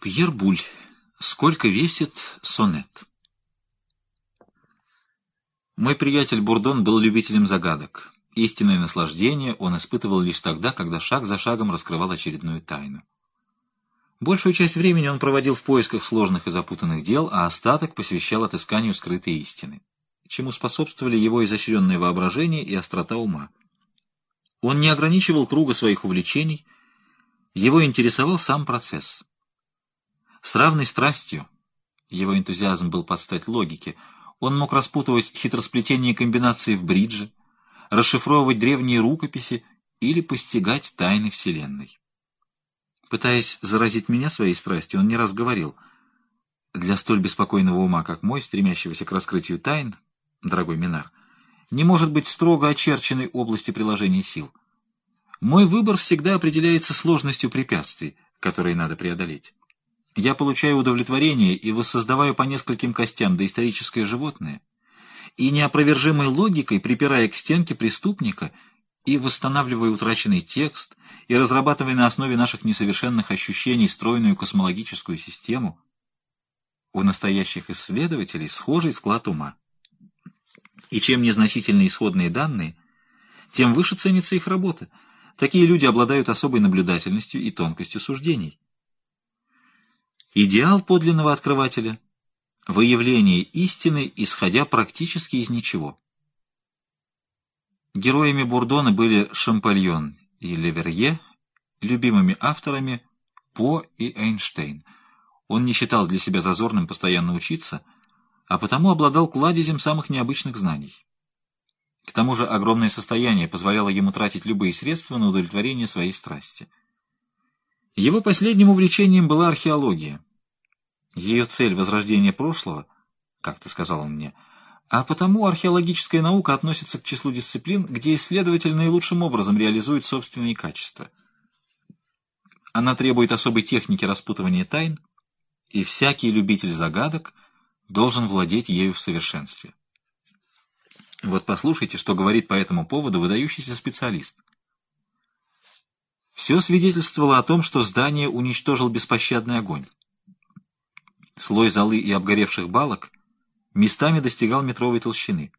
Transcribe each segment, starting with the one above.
Пьер Буль. Сколько весит сонет? Мой приятель Бурдон был любителем загадок. Истинное наслаждение он испытывал лишь тогда, когда шаг за шагом раскрывал очередную тайну. Большую часть времени он проводил в поисках сложных и запутанных дел, а остаток посвящал отысканию скрытой истины, чему способствовали его изощренное воображение и острота ума. Он не ограничивал круга своих увлечений, его интересовал сам процесс. С равной страстью, его энтузиазм был под стать логике, он мог распутывать хитросплетение комбинаций в бридже, расшифровывать древние рукописи или постигать тайны Вселенной. Пытаясь заразить меня своей страстью, он не раз говорил, «Для столь беспокойного ума, как мой, стремящегося к раскрытию тайн, дорогой Минар, не может быть строго очерченной области приложения сил. Мой выбор всегда определяется сложностью препятствий, которые надо преодолеть. Я получаю удовлетворение и воссоздаваю по нескольким костям доисторическое животное, и неопровержимой логикой, припирая к стенке преступника, и восстанавливая утраченный текст, и разрабатывая на основе наших несовершенных ощущений стройную космологическую систему, у настоящих исследователей схожий склад ума. И чем незначительны исходные данные, тем выше ценится их работа. Такие люди обладают особой наблюдательностью и тонкостью суждений. Идеал подлинного открывателя — выявление истины, исходя практически из ничего. Героями Бурдона были Шампальон и Леверье, любимыми авторами По и Эйнштейн. Он не считал для себя зазорным постоянно учиться, а потому обладал кладезем самых необычных знаний. К тому же огромное состояние позволяло ему тратить любые средства на удовлетворение своей страсти. Его последним увлечением была археология. Ее цель — возрождение прошлого, как ты сказал он мне, а потому археологическая наука относится к числу дисциплин, где исследователь наилучшим образом реализует собственные качества. Она требует особой техники распутывания тайн, и всякий любитель загадок должен владеть ею в совершенстве. Вот послушайте, что говорит по этому поводу выдающийся специалист. Все свидетельствовало о том, что здание уничтожил беспощадный огонь. Слой золы и обгоревших балок местами достигал метровой толщины.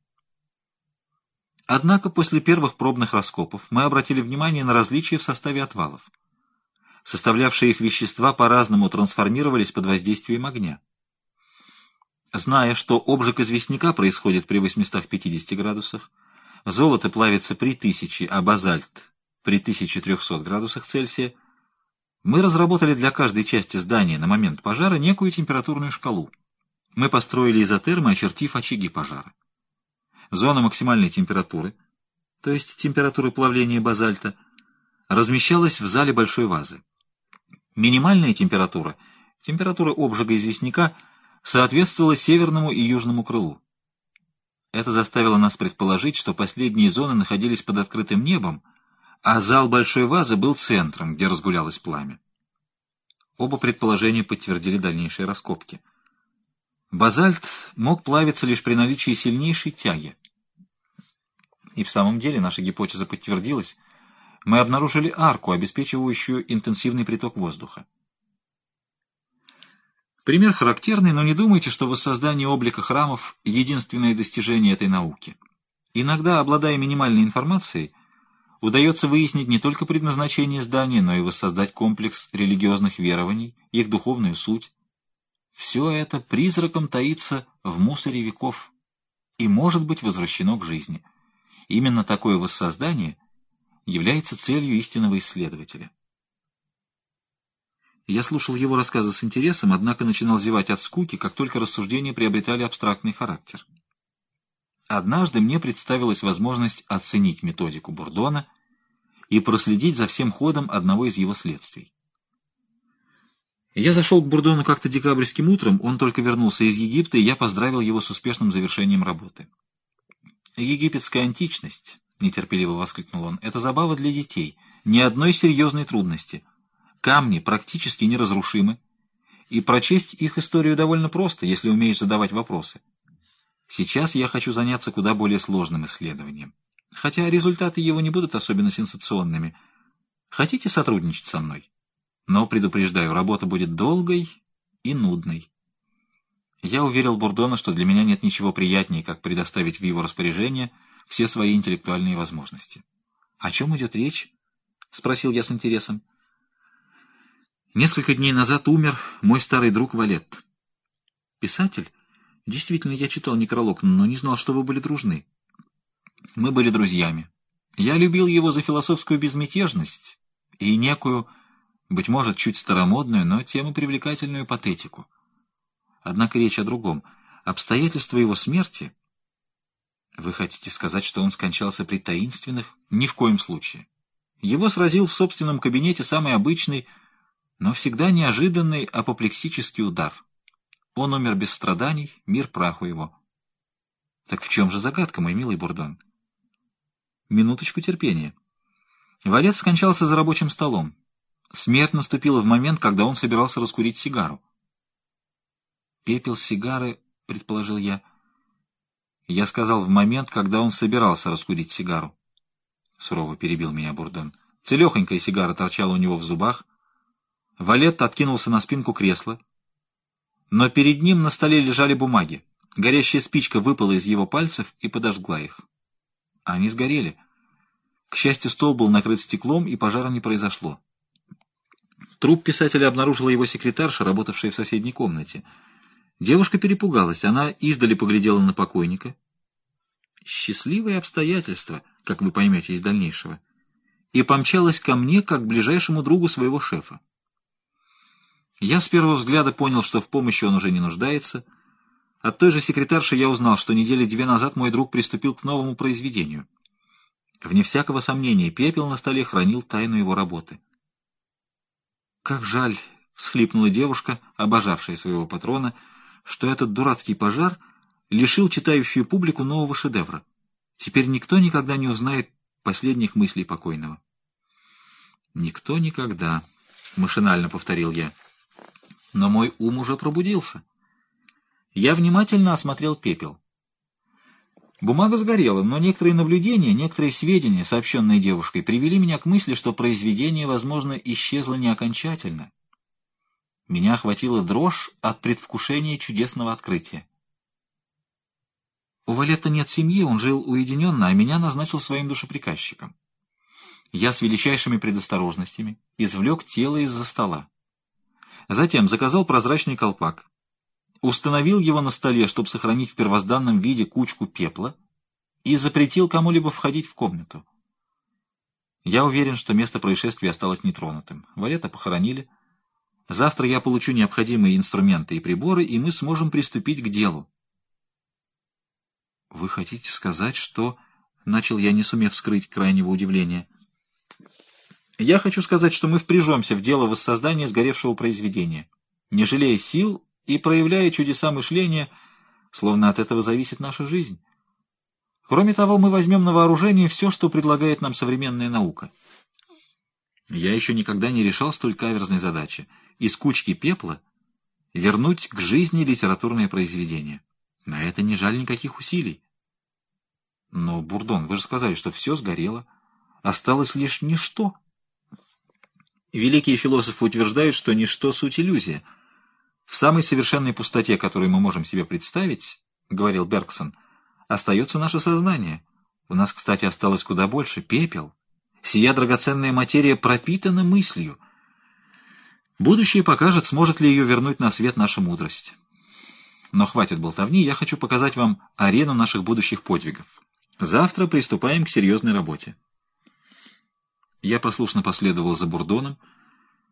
Однако после первых пробных раскопов мы обратили внимание на различия в составе отвалов. Составлявшие их вещества по-разному трансформировались под воздействием огня. Зная, что обжиг известняка происходит при 850 градусах, золото плавится при 1000, а базальт при 1300 градусах Цельсия, мы разработали для каждой части здания на момент пожара некую температурную шкалу. Мы построили изотермы, очертив очаги пожара. Зона максимальной температуры, то есть температуры плавления базальта, размещалась в зале большой вазы. Минимальная температура, температура обжига известняка, соответствовала северному и южному крылу. Это заставило нас предположить, что последние зоны находились под открытым небом, а зал большой вазы был центром, где разгулялось пламя. Оба предположения подтвердили дальнейшие раскопки. Базальт мог плавиться лишь при наличии сильнейшей тяги. И в самом деле наша гипотеза подтвердилась. Мы обнаружили арку, обеспечивающую интенсивный приток воздуха. Пример характерный, но не думайте, что воссоздание облика храмов — единственное достижение этой науки. Иногда, обладая минимальной информацией, удается выяснить не только предназначение здания, но и воссоздать комплекс религиозных верований, их духовную суть. Все это призраком таится в мусоре веков и может быть возвращено к жизни. Именно такое воссоздание является целью истинного исследователя. Я слушал его рассказы с интересом, однако начинал зевать от скуки, как только рассуждения приобретали абстрактный характер. Однажды мне представилась возможность оценить методику Бурдона и проследить за всем ходом одного из его следствий. Я зашел к Бурдону как-то декабрьским утром, он только вернулся из Египта, и я поздравил его с успешным завершением работы. «Египетская античность», — нетерпеливо воскликнул он, — «это забава для детей, ни одной серьезной трудности. Камни практически неразрушимы, и прочесть их историю довольно просто, если умеешь задавать вопросы. Сейчас я хочу заняться куда более сложным исследованием. Хотя результаты его не будут особенно сенсационными. Хотите сотрудничать со мной? Но, предупреждаю, работа будет долгой и нудной. Я уверил Бурдона, что для меня нет ничего приятнее, как предоставить в его распоряжение все свои интеллектуальные возможности. «О чем идет речь?» — спросил я с интересом. Несколько дней назад умер мой старый друг Валет. Писатель? Действительно, я читал некролог, но не знал, что вы были дружны. Мы были друзьями. Я любил его за философскую безмятежность и некую, быть может, чуть старомодную, но тем и привлекательную патетику. Однако речь о другом. Обстоятельства его смерти... Вы хотите сказать, что он скончался при таинственных? Ни в коем случае. Его сразил в собственном кабинете самый обычный, но всегда неожиданный апоплексический удар. Он умер без страданий, мир праху его. Так в чем же загадка, мой милый Бурдон? Минуточку терпения. Валет скончался за рабочим столом. Смерть наступила в момент, когда он собирался раскурить сигару. «Пепел сигары», — предположил я. Я сказал в момент, когда он собирался раскурить сигару. Сурово перебил меня Бурдон. Целехонькая сигара торчала у него в зубах. Валет откинулся на спинку кресла. Но перед ним на столе лежали бумаги. Горящая спичка выпала из его пальцев и подожгла их. Они сгорели. К счастью, стол был накрыт стеклом, и пожара не произошло. Труп писателя обнаружила его секретарша, работавшая в соседней комнате. Девушка перепугалась, она издали поглядела на покойника. Счастливые обстоятельства, как вы поймете из дальнейшего, и помчалась ко мне, как к ближайшему другу своего шефа. Я с первого взгляда понял, что в помощи он уже не нуждается. От той же секретарши я узнал, что недели две назад мой друг приступил к новому произведению. Вне всякого сомнения, пепел на столе хранил тайну его работы. «Как жаль!» — всхлипнула девушка, обожавшая своего патрона, что этот дурацкий пожар лишил читающую публику нового шедевра. Теперь никто никогда не узнает последних мыслей покойного. «Никто никогда», — машинально повторил я но мой ум уже пробудился. Я внимательно осмотрел пепел. Бумага сгорела, но некоторые наблюдения, некоторые сведения, сообщенные девушкой, привели меня к мысли, что произведение, возможно, исчезло не окончательно. Меня охватила дрожь от предвкушения чудесного открытия. У Валета нет семьи, он жил уединенно, а меня назначил своим душеприказчиком. Я с величайшими предосторожностями извлек тело из-за стола. Затем заказал прозрачный колпак, установил его на столе, чтобы сохранить в первозданном виде кучку пепла, и запретил кому-либо входить в комнату. Я уверен, что место происшествия осталось нетронутым. Валета похоронили. Завтра я получу необходимые инструменты и приборы, и мы сможем приступить к делу. «Вы хотите сказать, что...» — начал я, не сумев скрыть крайнего удивления — я хочу сказать, что мы впряжемся в дело воссоздания сгоревшего произведения, не жалея сил и проявляя чудеса мышления, словно от этого зависит наша жизнь. Кроме того, мы возьмем на вооружение все, что предлагает нам современная наука. Я еще никогда не решал столь каверзной задачи — из кучки пепла вернуть к жизни литературное произведение. На это не жаль никаких усилий. Но, Бурдон, вы же сказали, что все сгорело. Осталось лишь ничто. Великие философы утверждают, что ничто — суть иллюзия. В самой совершенной пустоте, которую мы можем себе представить, — говорил Бергсон, — остается наше сознание. У нас, кстати, осталось куда больше — пепел. Сия драгоценная материя пропитана мыслью. Будущее покажет, сможет ли ее вернуть на свет наша мудрость. Но хватит болтовни, я хочу показать вам арену наших будущих подвигов. Завтра приступаем к серьезной работе. Я послушно последовал за Бурдоном,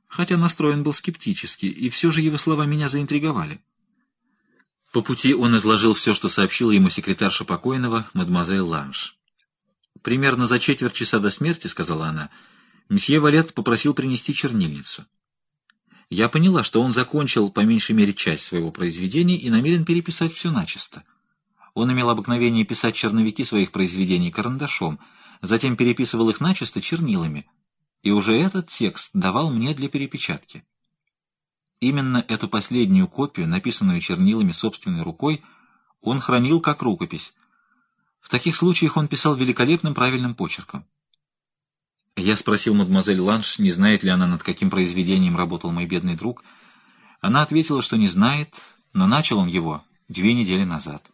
хотя настроен был скептически, и все же его слова меня заинтриговали. По пути он изложил все, что сообщила ему секретарша покойного, мадемуазель Ланж. «Примерно за четверть часа до смерти, — сказала она, — месье Валет попросил принести чернильницу. Я поняла, что он закончил по меньшей мере часть своего произведения и намерен переписать все начисто. Он имел обыкновение писать черновики своих произведений карандашом — затем переписывал их начисто чернилами, и уже этот текст давал мне для перепечатки. Именно эту последнюю копию, написанную чернилами собственной рукой, он хранил как рукопись. В таких случаях он писал великолепным правильным почерком. Я спросил мадемуазель Ланш, не знает ли она, над каким произведением работал мой бедный друг. Она ответила, что не знает, но начал он его две недели назад.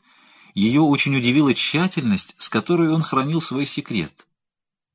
Ее очень удивила тщательность, с которой он хранил свой секрет —